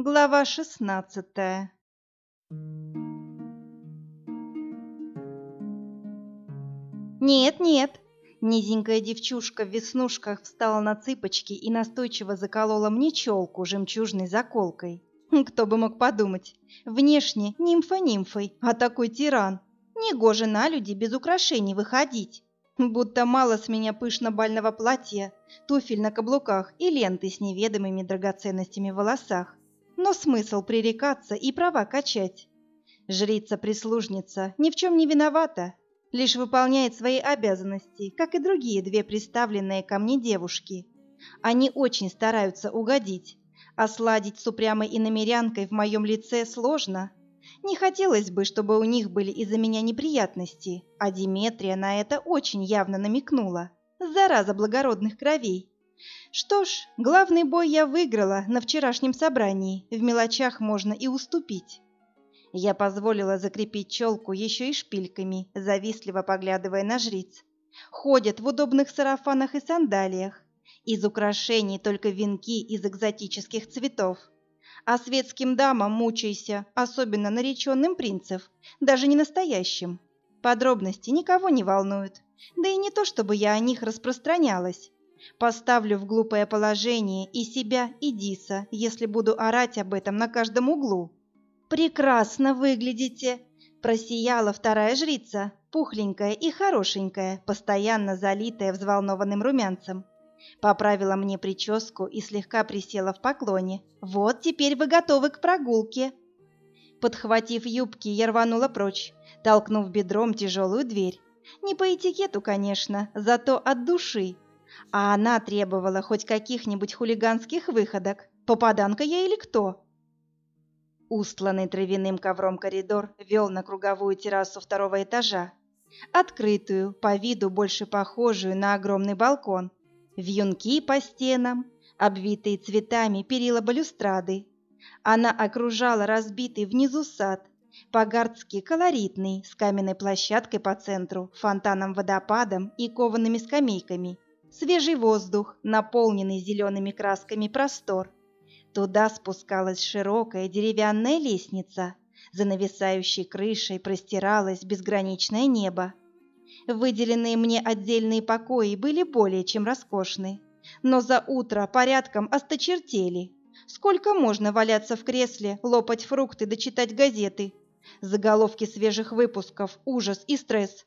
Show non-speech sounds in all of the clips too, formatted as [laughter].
Глава шестнадцатая «Нет, нет!» Низенькая девчушка в веснушках встала на цыпочки и настойчиво заколола мне челку жемчужной заколкой. Кто бы мог подумать, внешне нимфа нимфой, а такой тиран. Негоже на люди без украшений выходить. Будто мало с меня пышно-бального платья, туфель на каблуках и ленты с неведомыми драгоценностями в волосах. Но смысл пререкаться и права качать. Жрица-прислужница ни в чем не виновата, лишь выполняет свои обязанности, как и другие две представленные ко мне девушки. Они очень стараются угодить, а сладить с упрямой иномерянкой в моем лице сложно. Не хотелось бы, чтобы у них были из-за меня неприятности, а Диметрия на это очень явно намекнула. Зараза благородных кровей. Что ж, главный бой я выиграла на вчерашнем собрании, в мелочах можно и уступить. Я позволила закрепить челку еще и шпильками, завистливо поглядывая на жриц. Ходят в удобных сарафанах и сандалиях. Из украшений только венки из экзотических цветов. А светским дамам мучайся, особенно нареченным принцев, даже не настоящим. Подробности никого не волнуют. Да и не то, чтобы я о них распространялась. Поставлю в глупое положение и себя, и Диса, если буду орать об этом на каждом углу. «Прекрасно выглядите!» – просияла вторая жрица, пухленькая и хорошенькая, постоянно залитая взволнованным румянцем. Поправила мне прическу и слегка присела в поклоне. «Вот теперь вы готовы к прогулке!» Подхватив юбки, я рванула прочь, толкнув бедром тяжелую дверь. Не по этикету, конечно, зато от души. А она требовала хоть каких-нибудь хулиганских выходок. Попаданка я или кто? Устланный травяным ковром коридор вел на круговую террасу второго этажа, открытую, по виду больше похожую на огромный балкон. Вьюнки по стенам, обвитые цветами перила балюстрады. Она окружала разбитый внизу сад, по-гардски колоритный, с каменной площадкой по центру, фонтаном-водопадом и коваными скамейками. Свежий воздух, наполненный зелеными красками простор – Туда спускалась широкая деревянная лестница, за нависающей крышей простиралось безграничное небо. Выделенные мне отдельные покои были более чем роскошны, но за утро порядком осточертели. Сколько можно валяться в кресле, лопать фрукты да читать газеты? Заголовки свежих выпусков, ужас и стресс.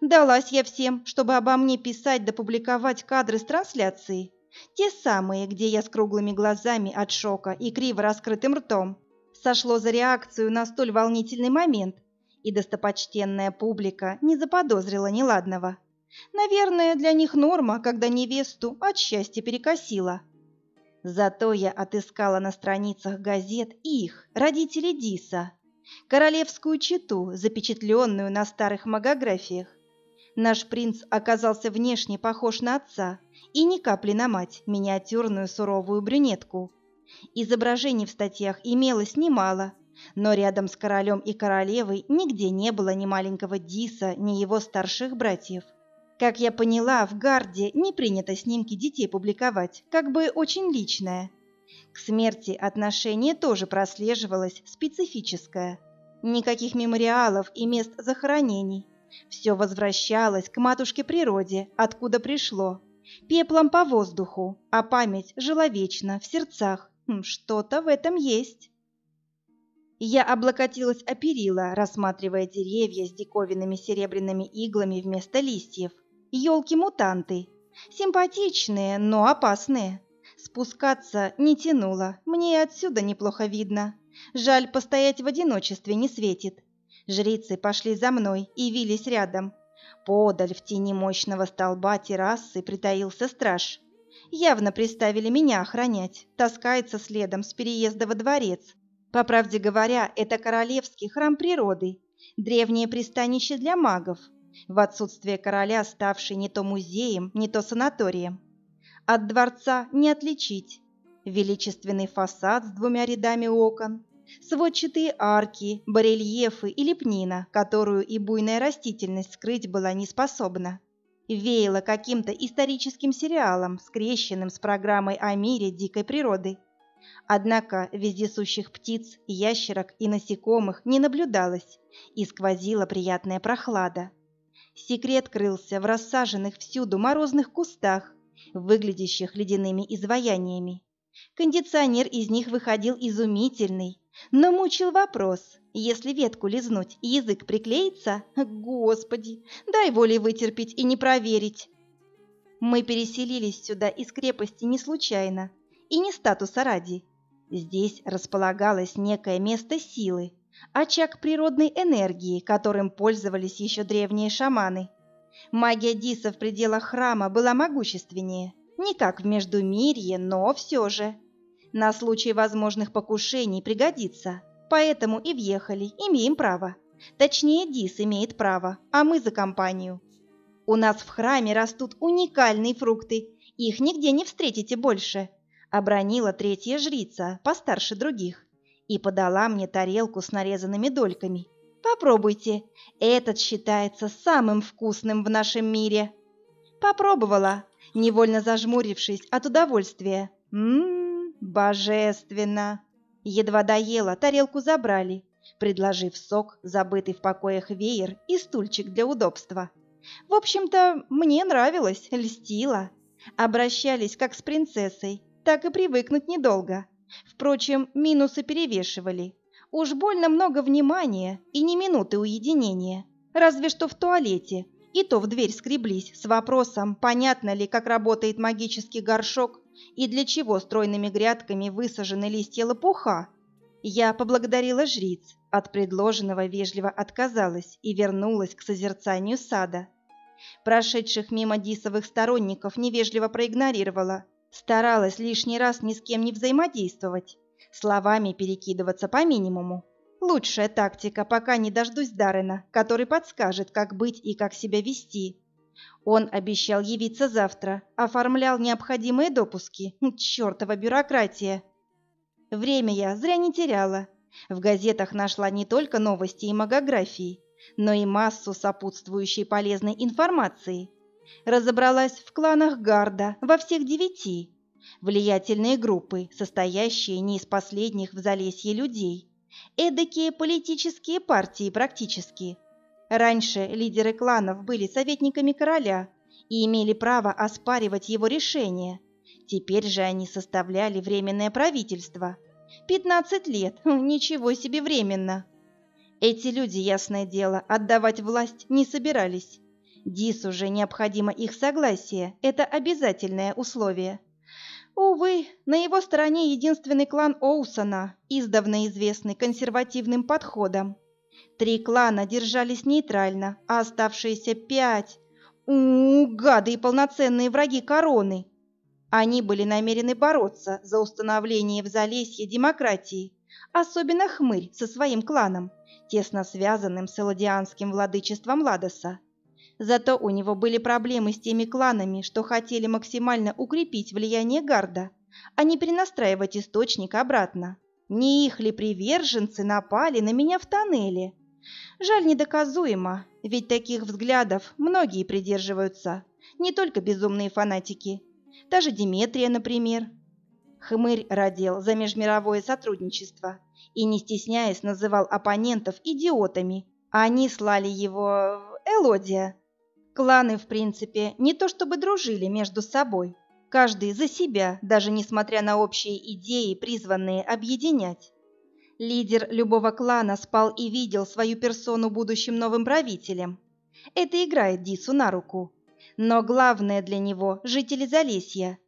Далась я всем, чтобы обо мне писать да публиковать кадры с трансляции. Те самые, где я с круглыми глазами от шока и криво раскрытым ртом. Сошло за реакцию на столь волнительный момент, и достопочтенная публика не заподозрила неладного. Наверное, для них норма, когда невесту от счастья перекосила. Зато я отыскала на страницах газет их, родителей Диса, королевскую чету, запечатленную на старых магографиях. Наш принц оказался внешне похож на отца и ни капли на мать, миниатюрную суровую брюнетку. Изображений в статьях имелось немало, но рядом с королем и королевой нигде не было ни маленького Диса, ни его старших братьев. Как я поняла, в Гарде не принято снимки детей публиковать, как бы очень личное. К смерти отношение тоже прослеживалось специфическое. Никаких мемориалов и мест захоронений. Все возвращалось к матушке природе, откуда пришло. Пеплом по воздуху, а память жила вечно в сердцах. Что-то в этом есть. Я облокотилась о перила, рассматривая деревья с диковинными серебряными иглами вместо листьев. Елки-мутанты. Симпатичные, но опасные. Спускаться не тянуло, мне отсюда неплохо видно. Жаль, постоять в одиночестве не светит. Жрицы пошли за мной и вились рядом. Подаль в тени мощного столба террасы притаился страж. Явно приставили меня охранять, таскается следом с переезда во дворец. По правде говоря, это королевский храм природы, древнее пристанище для магов, в отсутствие короля ставший не то музеем, не то санаторием. От дворца не отличить. Величественный фасад с двумя рядами окон, сводчатые арки, барельефы и лепнина, которую и буйная растительность скрыть была не способна. Веяло каким-то историческим сериалом, скрещенным с программой о мире дикой природы. Однако вездесущих птиц, ящерок и насекомых не наблюдалось, и сквозила приятная прохлада. Секрет крылся в рассаженных всюду морозных кустах, выглядящих ледяными изваяниями. Кондиционер из них выходил изумительный, но мучил вопрос, если ветку лизнуть язык приклеится, господи, дай волей вытерпеть и не проверить. Мы переселились сюда из крепости не случайно и не статуса ради. Здесь располагалось некое место силы, очаг природной энергии, которым пользовались еще древние шаманы. Магия Диса в пределах храма была могущественнее, не как в Междумирье, но все же. На случай возможных покушений пригодится, поэтому и въехали, имеем право. Точнее, Дис имеет право, а мы за компанию. У нас в храме растут уникальные фрукты, их нигде не встретите больше. Обронила третья жрица, постарше других, и подала мне тарелку с нарезанными дольками. Попробуйте, этот считается самым вкусным в нашем мире. Попробовала, невольно зажмурившись от удовольствия. Ммм, божественно! Едва доела, тарелку забрали, предложив сок, забытый в покоях веер и стульчик для удобства. В общем-то, мне нравилось, льстило. Обращались как с принцессой, так и привыкнуть недолго. Впрочем, минусы перевешивали. Уж больно много внимания и не минуты уединения. Разве что в туалете, и то в дверь скреблись с вопросом, понятно ли, как работает магический горшок и для чего стройными грядками высажены листья лопуха. Я поблагодарила жриц, от предложенного вежливо отказалась и вернулась к созерцанию сада. Прошедших мимо Дисовых сторонников невежливо проигнорировала, старалась лишний раз ни с кем не взаимодействовать, словами перекидываться по минимуму. Лучшая тактика, пока не дождусь Дарена, который подскажет, как быть и как себя вести. Он обещал явиться завтра, оформлял необходимые допуски. Чёртова бюрократия! Время я зря не теряла. В газетах нашла не только новости и магографии, но и массу сопутствующей полезной информации. Разобралась в кланах Гарда во всех девяти. Влиятельные группы, состоящие не из последних в Залесье людей – эдакие политические партии практически. Раньше лидеры кланов были советниками короля и имели право оспаривать его решения. Теперь же они составляли временное правительство. 15 лет, [laughs] ничего себе временно. Эти люди, ясное дело, отдавать власть не собирались. Дису же необходимо их согласие, это обязательное условие. Увы, на его стороне единственный клан Оусона, издавна известный консервативным подходом. Три клана держались нейтрально, а оставшиеся пять... У, гады и полноценные враги короны! Они были намерены бороться за установление в Залесье демократии, особенно Хмырь со своим кланом, тесно связанным с элодианским владычеством Ладоса. Зато у него были проблемы с теми кланами, что хотели максимально укрепить влияние Гарда, а не перенастраивать источник обратно. Не их ли приверженцы напали на меня в тоннеле? Жаль, недоказуемо, ведь таких взглядов многие придерживаются, не только безумные фанатики. Та же Диметрия, например. Хмырь родил за межмировое сотрудничество и, не стесняясь, называл оппонентов идиотами, а они слали его в Элодия, Кланы, в принципе, не то чтобы дружили между собой. Каждый за себя, даже несмотря на общие идеи, призванные объединять. Лидер любого клана спал и видел свою персону будущим новым правителем. Это играет Дису на руку. Но главное для него – жители Залесья.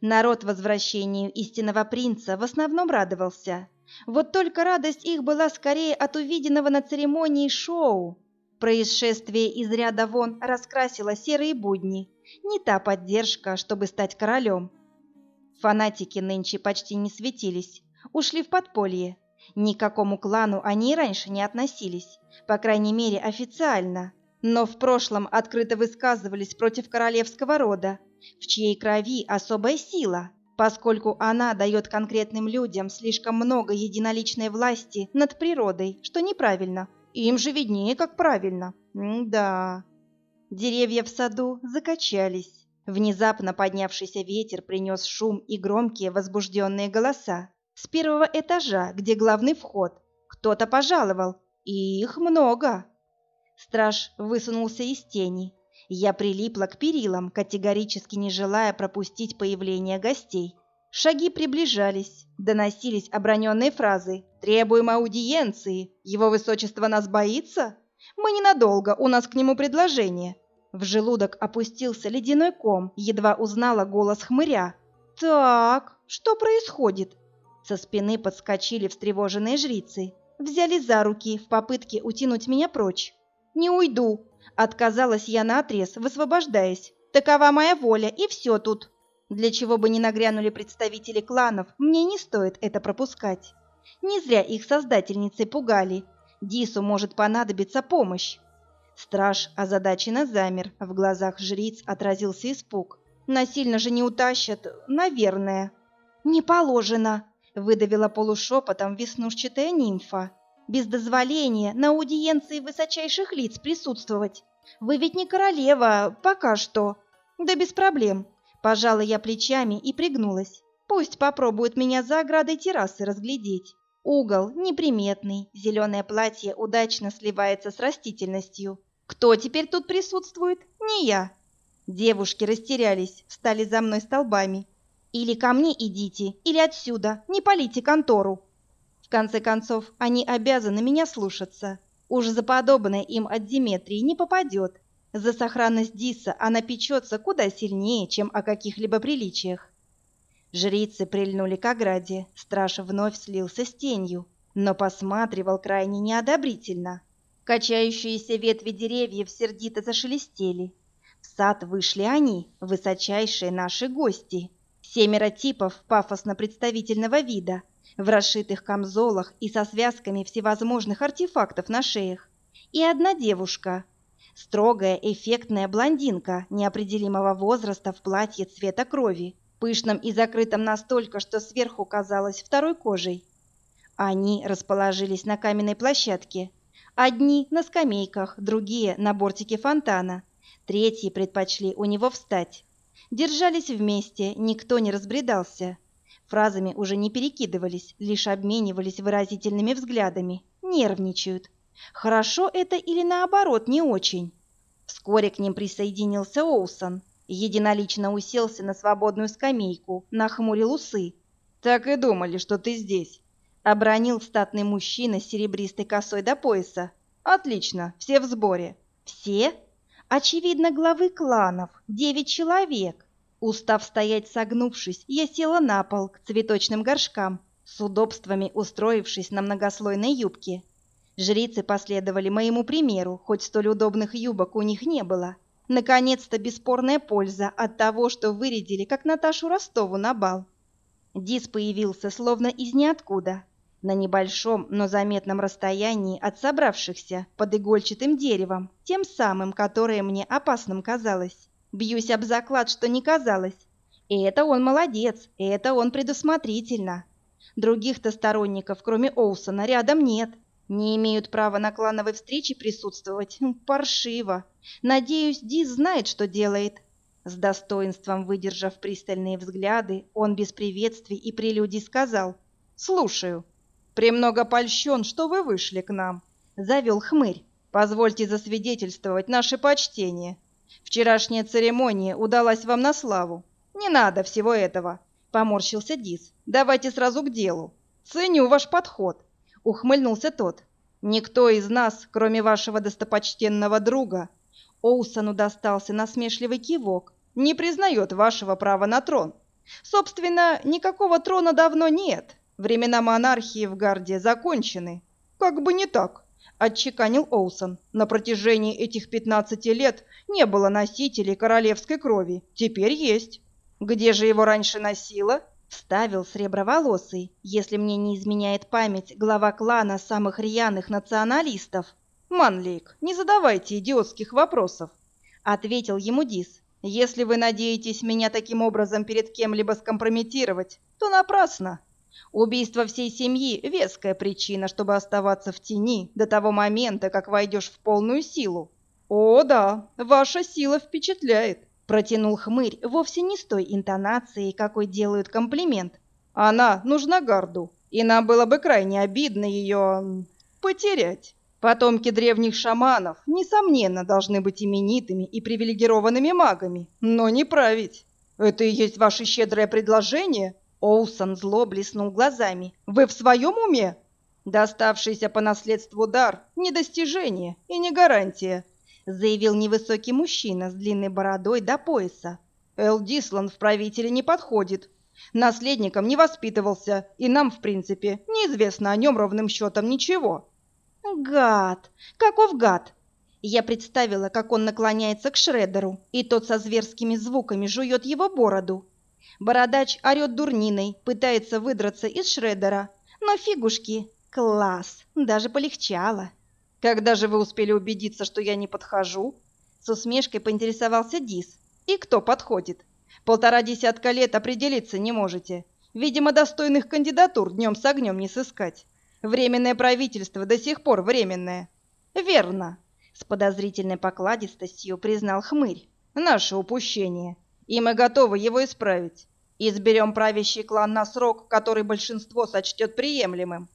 Народ возвращению истинного принца в основном радовался. Вот только радость их была скорее от увиденного на церемонии шоу, Происшествие из ряда вон раскрасило серые будни. Не та поддержка, чтобы стать королем. Фанатики нынче почти не светились, ушли в подполье. Ни к какому клану они раньше не относились, по крайней мере официально. Но в прошлом открыто высказывались против королевского рода, в чьей крови особая сила, поскольку она дает конкретным людям слишком много единоличной власти над природой, что неправильно. Им же виднее, как правильно. М да. Деревья в саду закачались. Внезапно поднявшийся ветер принес шум и громкие возбужденные голоса. С первого этажа, где главный вход. Кто-то пожаловал. И их много. Страж высунулся из тени. Я прилипла к перилам, категорически не желая пропустить появление гостей. Шаги приближались, доносились оброненные фразы. «Требуем аудиенции! Его высочество нас боится? Мы ненадолго, у нас к нему предложение». В желудок опустился ледяной ком, едва узнала голос хмыря. «Так, что происходит?» Со спины подскочили встревоженные жрицы. Взяли за руки в попытке утянуть меня прочь. «Не уйду!» Отказалась я наотрез, высвобождаясь. «Такова моя воля, и все тут!» Для чего бы ни нагрянули представители кланов, мне не стоит это пропускать. Не зря их создательницы пугали. Дису может понадобиться помощь. Страж озадаченно замер, в глазах жриц отразился испуг. Насильно же не утащат, наверное. «Не положено», — выдавила полушепотом веснушчатая нимфа. «Без дозволения на аудиенции высочайших лиц присутствовать. Вы ведь не королева, пока что». «Да без проблем. Пожала я плечами и пригнулась. Пусть попробуют меня за оградой террасы разглядеть. Угол неприметный, зеленое платье удачно сливается с растительностью. Кто теперь тут присутствует? Не я. Девушки растерялись, встали за мной столбами. Или ко мне идите, или отсюда, не полите контору. В конце концов, они обязаны меня слушаться. Уж за подобное им от Диметрии не попадет. За сохранность Диса она печется куда сильнее, чем о каких-либо приличиях. Жрицы прильнули к ограде, страж вновь слился с тенью, но посматривал крайне неодобрительно. Качающиеся ветви деревьев сердито зашелестели. В сад вышли они, высочайшие наши гости. Семеро типов пафосно-представительного вида, в расшитых камзолах и со связками всевозможных артефактов на шеях. И одна девушка – Строгая, эффектная блондинка неопределимого возраста в платье цвета крови, пышном и закрытом настолько, что сверху казалось второй кожей. Они расположились на каменной площадке. Одни на скамейках, другие на бортике фонтана. Третьи предпочли у него встать. Держались вместе, никто не разбредался. Фразами уже не перекидывались, лишь обменивались выразительными взглядами. Нервничают. Хорошо это или наоборот не очень? Вскоре к ним присоединился Оусон. Единолично уселся на свободную скамейку, нахмурил усы. «Так и думали, что ты здесь», — обронил статный мужчина с серебристой косой до пояса. «Отлично, все в сборе». «Все?» «Очевидно, главы кланов, девять человек». Устав стоять согнувшись, я села на пол к цветочным горшкам, с удобствами устроившись на многослойной юбке. Жрицы последовали моему примеру, хоть столь удобных юбок у них не было. Наконец-то бесспорная польза от того, что вырядили, как Наташу Ростову на бал. Дис появился словно из ниоткуда, на небольшом, но заметном расстоянии от собравшихся под игольчатым деревом, тем самым, которое мне опасным казалось. Бьюсь об заклад, что не казалось. И это он молодец, и это он предусмотрительно. Других-то сторонников, кроме Оусона, рядом нет. Не имеют права на клановой встрече присутствовать? Паршиво. Надеюсь, Диз знает, что делает. С достоинством выдержав пристальные взгляды, он без приветствий и прелюдий сказал «Слушаю. Премного польщен, что вы вышли к нам», — завел хмырь. «Позвольте засвидетельствовать наше почтение. Вчерашняя церемония удалась вам на славу. Не надо всего этого», — поморщился Диз. «Давайте сразу к делу. Ценю ваш подход ухмыльнулся тот. Никто из нас, кроме вашего достопочтенного друга, Оусону достался насмешливый кивок, не признает вашего права на трон. Собственно, никакого трона давно нет. Времена монархии в Гарде закончены. Как бы не так, отчеканил Оусон. На протяжении этих пятнадцати лет не было носителей королевской крови. Теперь есть. Где же его раньше носила? Вставил среброволосый, если мне не изменяет память, глава клана самых рьяных националистов. «Манлик, не задавайте идиотских вопросов», — ответил ему Дис. «Если вы надеетесь меня таким образом перед кем-либо скомпрометировать, то напрасно. Убийство всей семьи — веская причина, чтобы оставаться в тени до того момента, как войдешь в полную силу. О, да, ваша сила впечатляет. Протянул хмырь вовсе не с той интонацией, какой делают комплимент. Она нужна гарду, и нам было бы крайне обидно ее потерять. Потомки древних шаманов, несомненно, должны быть именитыми и привилегированными магами, но не править. Это и есть ваше щедрое предложение? Оусон зло блеснул глазами. Вы в своем уме? Доставшийся по наследству дар – не достижение и не гарантия, заявил невысокий мужчина с длинной бородой до пояса. Эл Дислан в правителе не подходит. Наследником не воспитывался, и нам, в принципе, неизвестно о нем ровным счетом ничего. Гад! Каков гад! Я представила, как он наклоняется к Шредеру, и тот со зверскими звуками жует его бороду. Бородач орет дурниной, пытается выдраться из Шредера, но фигушки, класс, даже полегчало. Когда же вы успели убедиться, что я не подхожу? С усмешкой поинтересовался Дис. И кто подходит? Полтора десятка лет определиться не можете. Видимо, достойных кандидатур днем с огнем не сыскать. Временное правительство до сих пор временное. Верно, с подозрительной покладистостью признал хмырь. Наше упущение. И мы готовы его исправить. Изберем правящий клан на срок, который большинство сочтет приемлемым.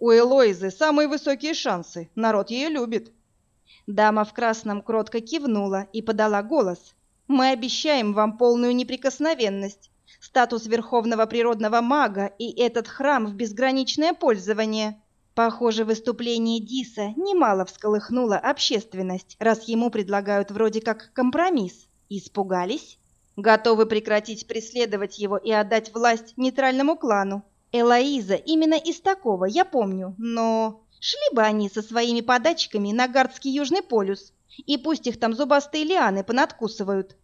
У Элоизы самые высокие шансы, народ ее любит. Дама в красном кротко кивнула и подала голос. «Мы обещаем вам полную неприкосновенность, статус верховного природного мага и этот храм в безграничное пользование». Похоже, выступление Диса немало всколыхнуло общественность, раз ему предлагают вроде как компромисс. Испугались? Готовы прекратить преследовать его и отдать власть нейтральному клану. Элоиза именно из такого, я помню, но... Шли бы они со своими подачками на Гардский Южный полюс, и пусть их там зубастые лианы понадкусывают.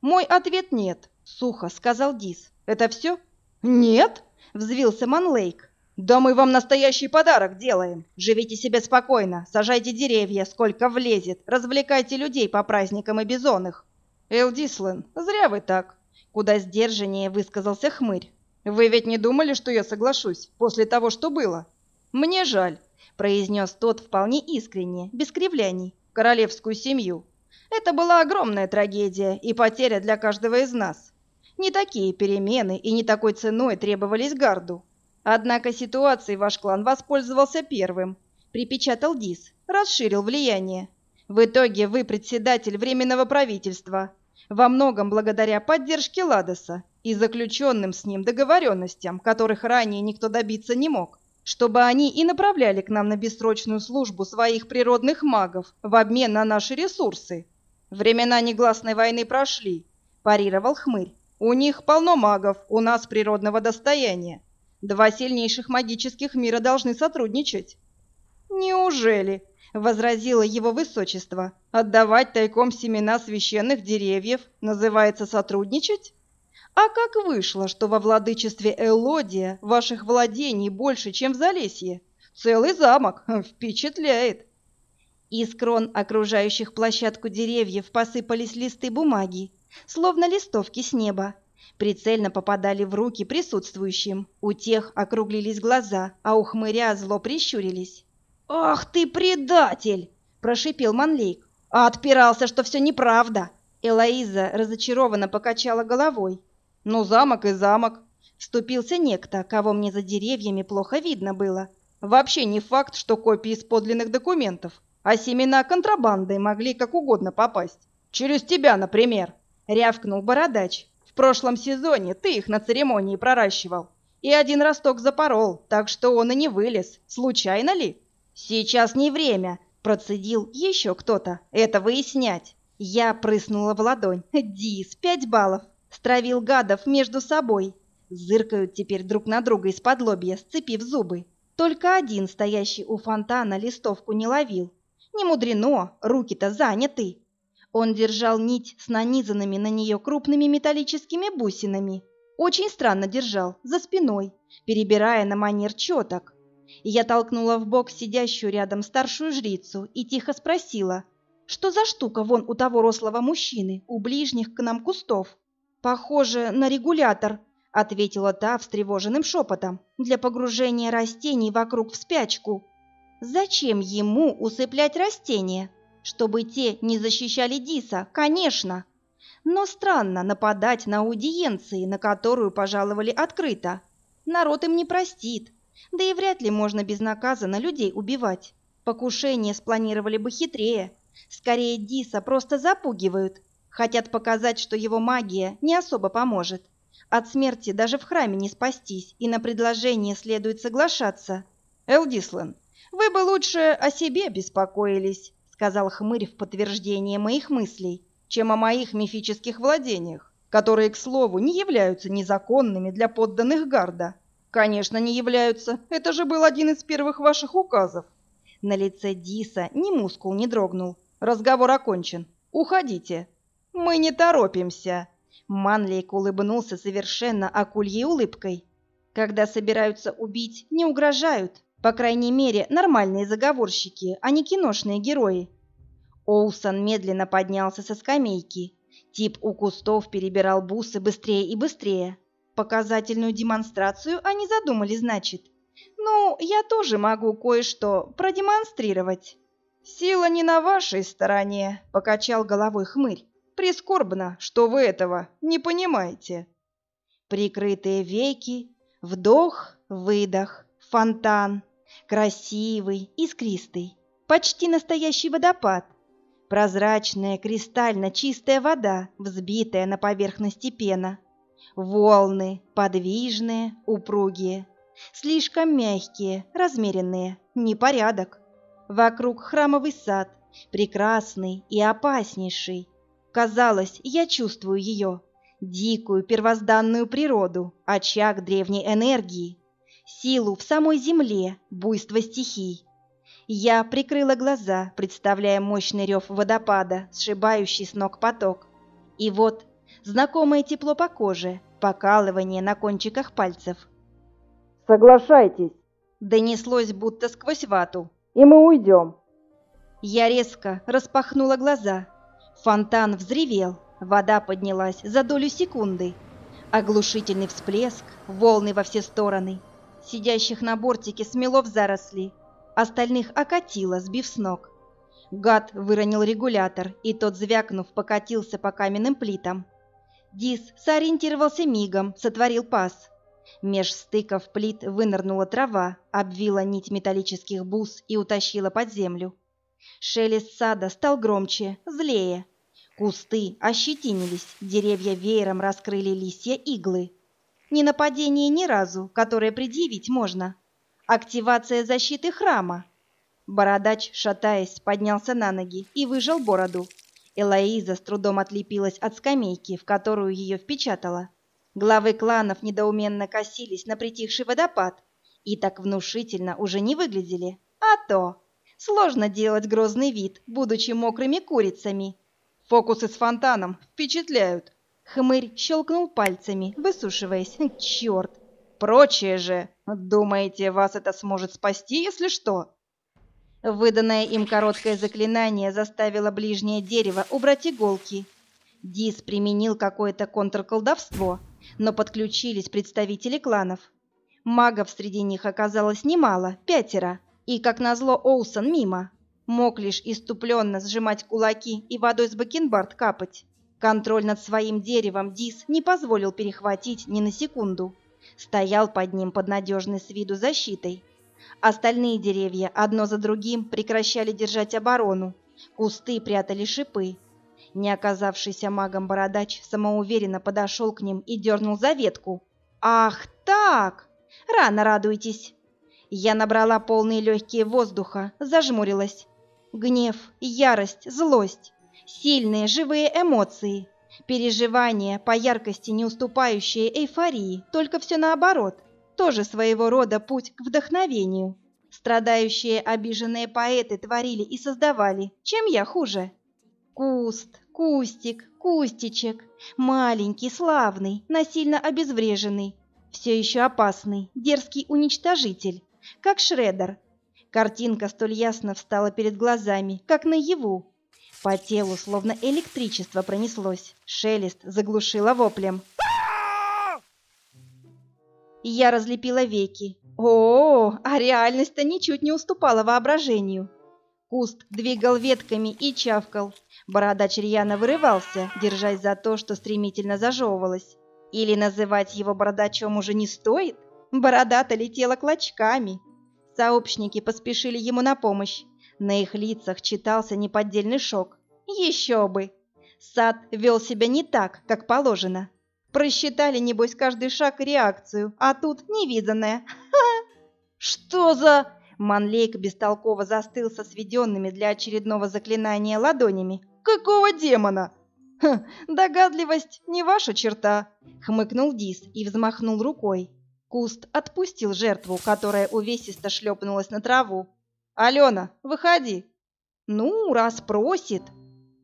Мой ответ нет, сухо сказал Дис. Это все? Нет, взвился Манлейк. Да мы вам настоящий подарок делаем. Живите себе спокойно, сажайте деревья, сколько влезет, развлекайте людей по праздникам и бизонах. Элдислен, зря вы так. Куда сдержаннее высказался хмырь. Вы ведь не думали, что я соглашусь после того, что было? Мне жаль, произнес тот вполне искренне, без кривляний, королевскую семью. Это была огромная трагедия и потеря для каждого из нас. Не такие перемены и не такой ценой требовались гарду. Однако ситуацией ваш клан воспользовался первым, припечатал Дис, расширил влияние. В итоге вы председатель Временного правительства, во многом благодаря поддержке Ладоса и заключенным с ним договоренностям, которых ранее никто добиться не мог, чтобы они и направляли к нам на бессрочную службу своих природных магов в обмен на наши ресурсы. Времена негласной войны прошли, парировал хмырь. У них полно магов, у нас природного достояния. Два сильнейших магических мира должны сотрудничать. Неужели? возразило его высочество. Отдавать тайком семена священных деревьев называется сотрудничать? А как вышло, что во владычестве Элодия ваших владений больше, чем в Залесье? Целый замок. [laughs] Впечатляет. Из крон окружающих площадку деревьев посыпались листы бумаги, словно листовки с неба. Прицельно попадали в руки присутствующим. У тех округлились глаза, а у хмыря зло прищурились. «Ах ты предатель!» – прошипел Манлейк. «А отпирался, что все неправда!» Элоиза разочарованно покачала головой. «Ну, замок и замок!» Вступился некто, кого мне за деревьями плохо видно было. «Вообще не факт, что копии из подлинных документов, а семена контрабандой могли как угодно попасть. Через тебя, например!» – рявкнул Бородач. «В прошлом сезоне ты их на церемонии проращивал, и один росток запорол, так что он и не вылез. Случайно ли?» «Сейчас не время», — процедил еще кто-то. «Это выяснять». Я прыснула в ладонь. «Дис, пять баллов!» Стравил гадов между собой. Зыркают теперь друг на друга из-под лобья, сцепив зубы. Только один, стоящий у фонтана, листовку не ловил. Не мудрено, руки-то заняты. Он держал нить с нанизанными на нее крупными металлическими бусинами. Очень странно держал, за спиной, перебирая на манер четок. Я толкнула в бок сидящую рядом старшую жрицу и тихо спросила, что за штука вон у того рослого мужчины, у ближних к нам кустов? Похоже на регулятор, ответила та встревоженным шепотом, для погружения растений вокруг в спячку. Зачем ему усыплять растения? Чтобы те не защищали Диса, конечно. Но странно нападать на аудиенции, на которую пожаловали открыто. народ им не простит. Да и вряд ли можно безнаказанно людей убивать. Покушение спланировали бы хитрее. Скорее, Диса просто запугивают. Хотят показать, что его магия не особо поможет. От смерти даже в храме не спастись, и на предложение следует соглашаться. Элдислен, вы бы лучше о себе беспокоились, сказал хмырь в подтверждение моих мыслей, чем о моих мифических владениях, которые, к слову, не являются незаконными для подданных гарда. Конечно, не являются. Это же был один из первых ваших указов. На лице Диса ни мускул не дрогнул. Разговор окончен. Уходите. Мы не торопимся. Манлейк улыбнулся совершенно акульей улыбкой. Когда собираются убить, не угрожают. По крайней мере, нормальные заговорщики, а не киношные герои. Оусон медленно поднялся со скамейки. Тип у кустов перебирал бусы быстрее и быстрее. Показательную демонстрацию они задумали, значит. Ну, я тоже могу кое-что продемонстрировать. Сила не на вашей стороне, покачал головой хмырь. Прискорбно, что вы этого не понимаете. Прикрытые веки, вдох, выдох, фонтан, красивый, искристый, почти настоящий водопад. Прозрачная, кристально чистая вода, взбитая на поверхности пена. Волны, подвижные, упругие, слишком мягкие, размеренные, непорядок. Вокруг храмовый сад, прекрасный и опаснейший, Казалось, я чувствую ее, дикую первозданную природу, очаг древней энергии, силу в самой земле, буйство стихий. Я прикрыла глаза, представляя мощный рев водопада, сшибающий с ног поток. И вот знакомое тепло по коже, покалывание на кончиках пальцев. «Соглашайтесь!» Донеслось будто сквозь вату. «И мы уйдем!» Я резко распахнула глаза, Фонтан взревел, вода поднялась за долю секунды. Оглушительный всплеск, волны во все стороны. Сидящих на бортике смело в заросли, остальных окатило, сбив с ног. Гад выронил регулятор, и тот, звякнув, покатился по каменным плитам. Дис сориентировался мигом, сотворил пас. Меж стыков плит вынырнула трава, обвила нить металлических бус и утащила под землю. Шелест сада стал громче, злее. Кусты ощетинились, деревья веером раскрыли листья иглы. Не нападение ни разу, которое предъявить можно. Активация защиты храма. Бородач, шатаясь, поднялся на ноги и выжал бороду. Элоиза с трудом отлепилась от скамейки, в которую ее впечатала. Главы кланов недоуменно косились на притихший водопад и так внушительно уже не выглядели. А то! Сложно делать грозный вид, будучи мокрыми курицами. Фокусы с фонтаном впечатляют. Хмырь щелкнул пальцами, высушиваясь. Черт! Прочее же, думаете, вас это сможет спасти, если что? Выданное им короткое заклинание заставило ближнее дерево убрать иголки. Дис применил какое-то контрколдовство, но подключились представители кланов. Магов среди них оказалось немало, пятеро, и, как назло, Олсон мимо. Мог лишь иступленно сжимать кулаки и водой с бакенбард капать. Контроль над своим деревом Дис не позволил перехватить ни на секунду. Стоял под ним под надежной с виду защитой. Остальные деревья одно за другим прекращали держать оборону. Кусты прятали шипы. Не оказавшийся магом бородач самоуверенно подошел к ним и дернул за ветку. «Ах так! Рано радуйтесь!» Я набрала полные легкие воздуха, зажмурилась. Гнев, ярость, злость, сильные живые эмоции, переживания по яркости не уступающие эйфории, только все наоборот, тоже своего рода путь к вдохновению. Страдающие обиженные поэты творили и создавали, чем я хуже? Куст, кустик, кустичек, маленький, славный, насильно обезвреженный, все еще опасный, дерзкий уничтожитель, как Шредер, Картинка столь ясно встала перед глазами, как наяву. По телу словно электричество пронеслось. Шелест заглушило воплем. Я разлепила веки. О, а реальность-то ничуть не уступала воображению. Куст двигал ветками и чавкал. Бородач рьяно вырывался, держась за то, что стремительно зажевывалось. Или называть его бородачом уже не стоит? Борода-то летела клочками. Сообщники поспешили ему на помощь. На их лицах читался неподдельный шок. Еще бы! Сад вел себя не так, как положено. Просчитали, небось, каждый шаг и реакцию, а тут невиданное. «Что за...» Манлейк бестолково застыл со сведенными для очередного заклинания ладонями. «Какого демона?» «Хм, «Догадливость не ваша черта», — хмыкнул Дис и взмахнул рукой. Куст отпустил жертву, которая увесисто шлепнулась на траву. «Алена, выходи!» «Ну, раз просит!»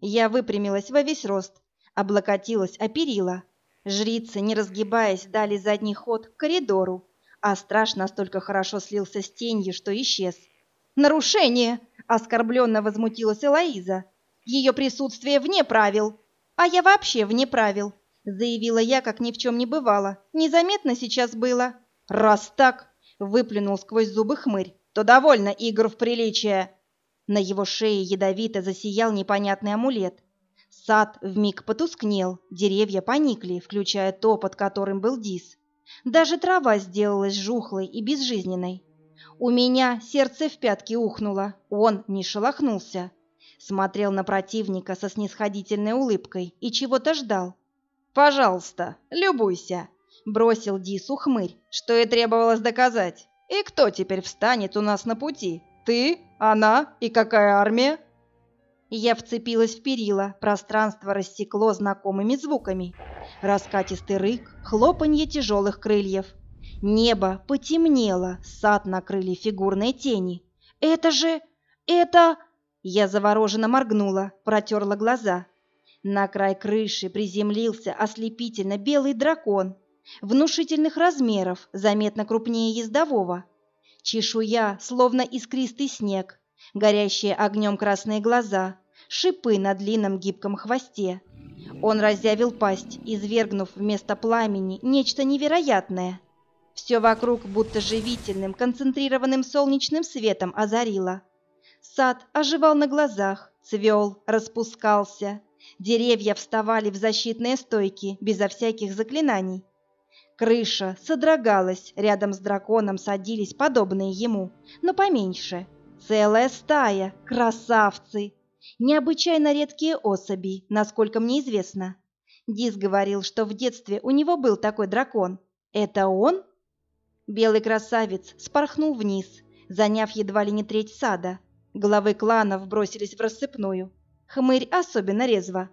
Я выпрямилась во весь рост, облокотилась о перила. Жрицы, не разгибаясь, дали задний ход к коридору, а страж настолько хорошо слился с тенью, что исчез. «Нарушение!» — оскорбленно возмутилась Элоиза. «Ее присутствие вне правил!» «А я вообще вне правил!» — заявила я, как ни в чем не бывало. «Незаметно сейчас было!» «Раз так!» — выплюнул сквозь зубы хмырь. «То довольно игр в приличие!» На его шее ядовито засиял непонятный амулет. Сад вмиг потускнел, деревья поникли, включая то, под которым был Дис. Даже трава сделалась жухлой и безжизненной. У меня сердце в пятки ухнуло, он не шелохнулся. Смотрел на противника со снисходительной улыбкой и чего-то ждал. «Пожалуйста, любуйся», — бросил Дису хмырь, что и требовалось доказать. «И кто теперь встанет у нас на пути? Ты? Она? И какая армия?» Я вцепилась в перила, пространство рассекло знакомыми звуками. Раскатистый рык, хлопанье тяжелых крыльев. Небо потемнело, сад накрыли фигурные тени. «Это же... это...» Я завороженно моргнула, протерла глаза. На край крыши приземлился ослепительно белый дракон, внушительных размеров, заметно крупнее ездового. Чешуя, словно искристый снег, горящие огнем красные глаза, шипы на длинном гибком хвосте. Он разъявил пасть, извергнув вместо пламени нечто невероятное. Все вокруг будто живительным, концентрированным солнечным светом озарило. Сад оживал на глазах, цвел, распускался. Деревья вставали в защитные стойки, безо всяких заклинаний. Крыша содрогалась, рядом с драконом садились подобные ему, но поменьше – Целая стая, красавцы! Необычайно редкие особи, насколько мне известно. Дис говорил, что в детстве у него был такой дракон. Это он? Белый красавец спорхнул вниз, заняв едва ли не треть сада. Главы кланов бросились в рассыпную. Хмырь особенно резво.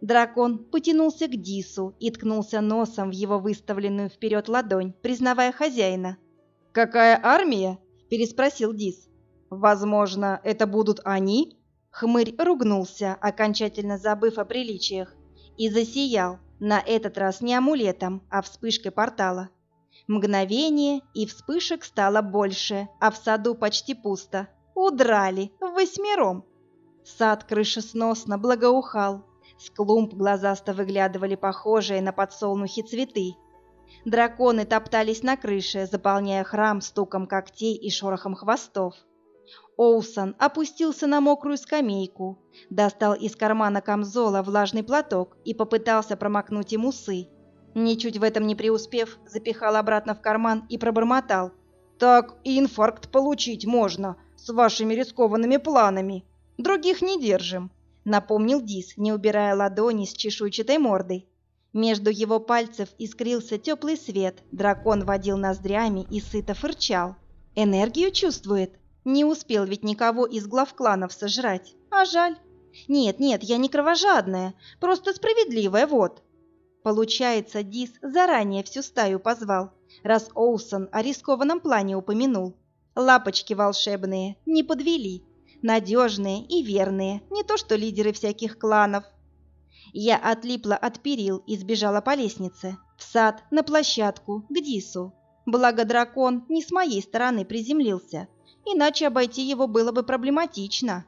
Дракон потянулся к Дису и ткнулся носом в его выставленную вперед ладонь, признавая хозяина. «Какая армия?» – переспросил Дис. Возможно, это будут они? Хмырь ругнулся, окончательно забыв о приличиях, и засиял, на этот раз не амулетом, а вспышкой портала. Мгновение, и вспышек стало больше, а в саду почти пусто. Удрали, восьмером. Сад крышесносно благоухал. С клумб глазасто выглядывали похожие на подсолнухи цветы. Драконы топтались на крыше, заполняя храм стуком когтей и шорохом хвостов. Оусон опустился на мокрую скамейку, достал из кармана камзола влажный платок и попытался промокнуть им усы. Ничуть в этом не преуспев, запихал обратно в карман и пробормотал. «Так инфаркт получить можно с вашими рискованными планами. Других не держим», — напомнил Дис, не убирая ладони с чешуйчатой мордой. Между его пальцев искрился теплый свет, дракон водил ноздрями и сыто фырчал. «Энергию чувствует?» Не успел ведь никого из глав кланов сожрать. А жаль. Нет, нет, я не кровожадная, просто справедливая, вот. Получается, Дис заранее всю стаю позвал, раз Оусон о рискованном плане упомянул. Лапочки волшебные, не подвели. Надежные и верные, не то что лидеры всяких кланов. Я отлипла от перил и сбежала по лестнице, в сад, на площадку, к Дису. Благо дракон не с моей стороны приземлился, иначе обойти его было бы проблематично.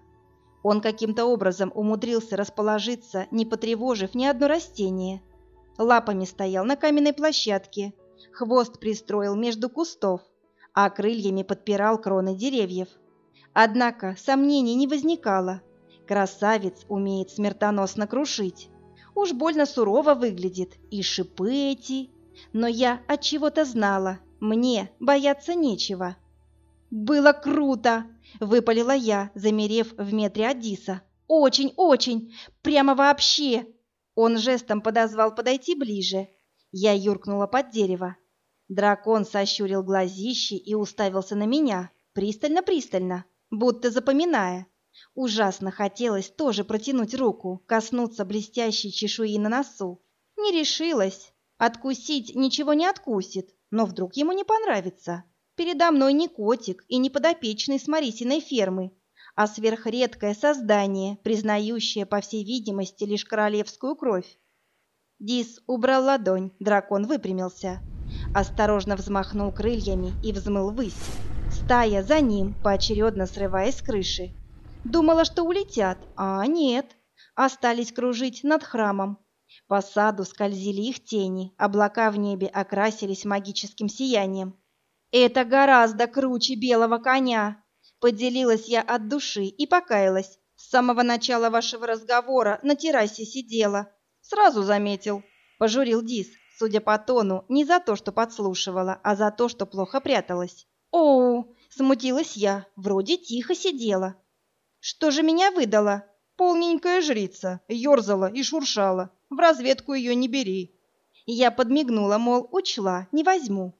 Он каким-то образом умудрился расположиться, не потревожив ни одно растение. Лапами стоял на каменной площадке, хвост пристроил между кустов, а крыльями подпирал кроны деревьев. Однако сомнений не возникало. Красавец умеет смертоносно крушить. Уж больно сурово выглядит, и шипы эти. Но я от чего-то знала, Мне бояться нечего. «Было круто!» — выпалила я, замерев в метре от Диса. «Очень, очень! Прямо вообще!» Он жестом подозвал подойти ближе. Я юркнула под дерево. Дракон сощурил глазищи и уставился на меня, пристально-пристально, будто запоминая. Ужасно хотелось тоже протянуть руку, коснуться блестящей чешуи на носу. Не решилась. Откусить ничего не откусит, но вдруг ему не понравится. Передо мной не котик и не подопечный с Марисиной фермы, а сверхредкое создание, признающее, по всей видимости, лишь королевскую кровь. Дис убрал ладонь, дракон выпрямился. Осторожно взмахнул крыльями и взмыл ввысь. Стая за ним, поочередно срываясь с крыши. Думала, что улетят, а нет. Остались кружить над храмом. По саду скользили их тени, облака в небе окрасились магическим сиянием. «Это гораздо круче белого коня!» Поделилась я от души и покаялась. С самого начала вашего разговора на террасе сидела. Сразу заметил. Пожурил Дис, судя по тону, не за то, что подслушивала, а за то, что плохо пряталась. «Оу!» — смутилась я, вроде тихо сидела. «Что же меня выдало?» «Полненькая жрица, ерзала и шуршала. В разведку ее не бери». Я подмигнула, мол, учла, не возьму.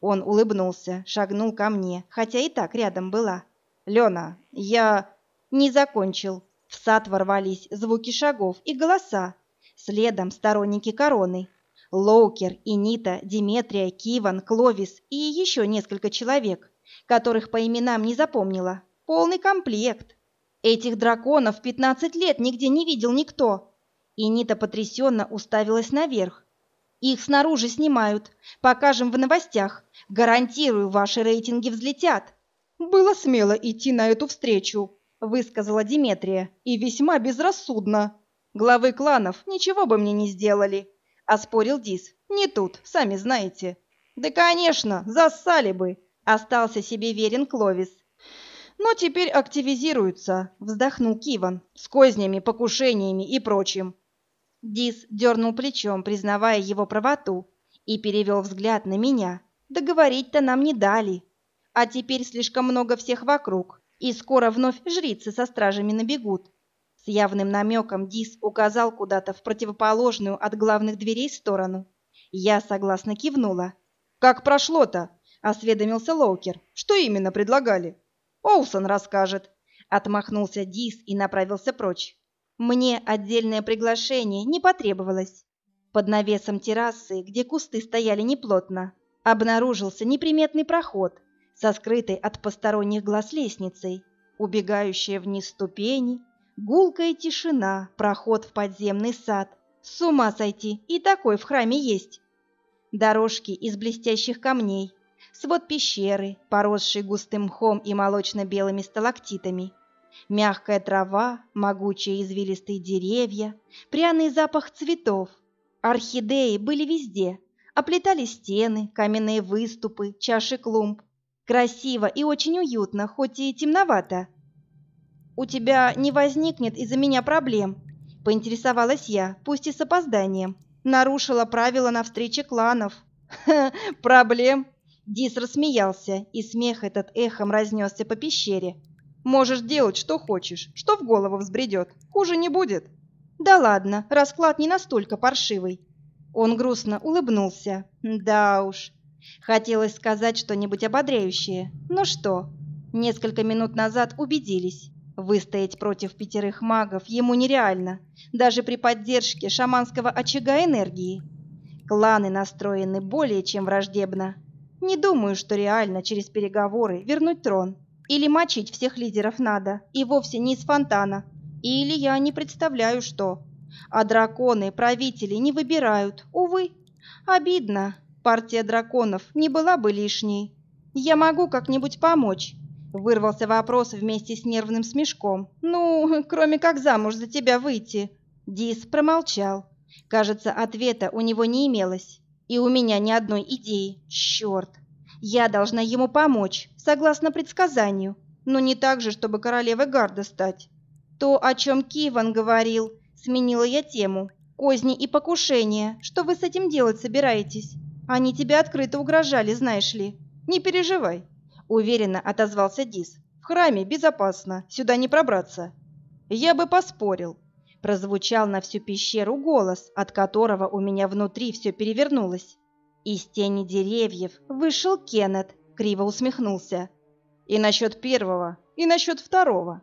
Он улыбнулся, шагнул ко мне, хотя и так рядом была. Лена, я...» Не закончил. В сад ворвались звуки шагов и голоса. Следом сторонники короны. Лоукер, Инита, Диметрия, Киван, Кловис и еще несколько человек, которых по именам не запомнила. Полный комплект. Этих драконов пятнадцать лет нигде не видел никто. Инита потрясенно уставилась наверх. Их снаружи снимают. Покажем в новостях. Гарантирую, ваши рейтинги взлетят. «Было смело идти на эту встречу», — высказала Диметрия, — «и весьма безрассудно. Главы кланов ничего бы мне не сделали», — оспорил Дис. «Не тут, сами знаете». «Да, конечно, зассали бы», — остался себе верен Кловис. «Но теперь активизируются», — вздохнул Киван, — «с кознями, покушениями и прочим». Дис дернул плечом, признавая его правоту, и перевел взгляд на меня. Договорить-то нам не дали. А теперь слишком много всех вокруг, и скоро вновь жрицы со стражами набегут. С явным намеком Дис указал куда-то в противоположную от главных дверей сторону. Я согласно кивнула. «Как прошло-то?» — осведомился Лоукер. «Что именно предлагали?» «Олсон расскажет», — отмахнулся Дис и направился прочь. Мне отдельное приглашение не потребовалось. Под навесом террасы, где кусты стояли неплотно, обнаружился неприметный проход — со скрытой от посторонних глаз лестницей, убегающая вниз ступени, гулкая тишина, проход в подземный сад. С ума сойти, и такой в храме есть. Дорожки из блестящих камней, свод пещеры, поросший густым мхом и молочно-белыми сталактитами, мягкая трава, могучие извилистые деревья, пряный запах цветов. Орхидеи были везде, оплетали стены, каменные выступы, чаши клумб. Красиво и очень уютно, хоть и темновато. У тебя не возникнет из-за меня проблем, поинтересовалась я, пусть и с опозданием. Нарушила правила на встрече кланов. проблем? Дис рассмеялся, и смех этот эхом разнесся по пещере. Можешь делать, что хочешь, что в голову взбредет. Хуже не будет. Да ладно, расклад не настолько паршивый. Он грустно улыбнулся. Да уж, Хотелось сказать что-нибудь ободряющее. Но что? Несколько минут назад убедились. Выстоять против пятерых магов ему нереально, даже при поддержке шаманского очага энергии. Кланы настроены более чем враждебно. Не думаю, что реально через переговоры вернуть трон. Или мочить всех лидеров надо, и вовсе не из фонтана. Или я не представляю, что. А драконы правители не выбирают, увы. Обидно. Партия драконов не была бы лишней. Я могу как-нибудь помочь. Вырвался вопрос вместе с нервным смешком. Ну, кроме как замуж за тебя выйти. Дис промолчал. Кажется, ответа у него не имелось. И у меня ни одной идеи. Черт! Я должна ему помочь, согласно предсказанию. Но не так же, чтобы королевой Гарда стать. То, о чем Киван говорил, сменила я тему. Козни и покушения. Что вы с этим делать собираетесь? Они тебе открыто угрожали, знаешь ли. Не переживай, уверенно отозвался Дис. В храме безопасно, сюда не пробраться. Я бы поспорил. Прозвучал на всю пещеру голос, от которого у меня внутри все перевернулось. Из тени деревьев вышел Кеннет, криво усмехнулся. И насчет первого, и насчет второго.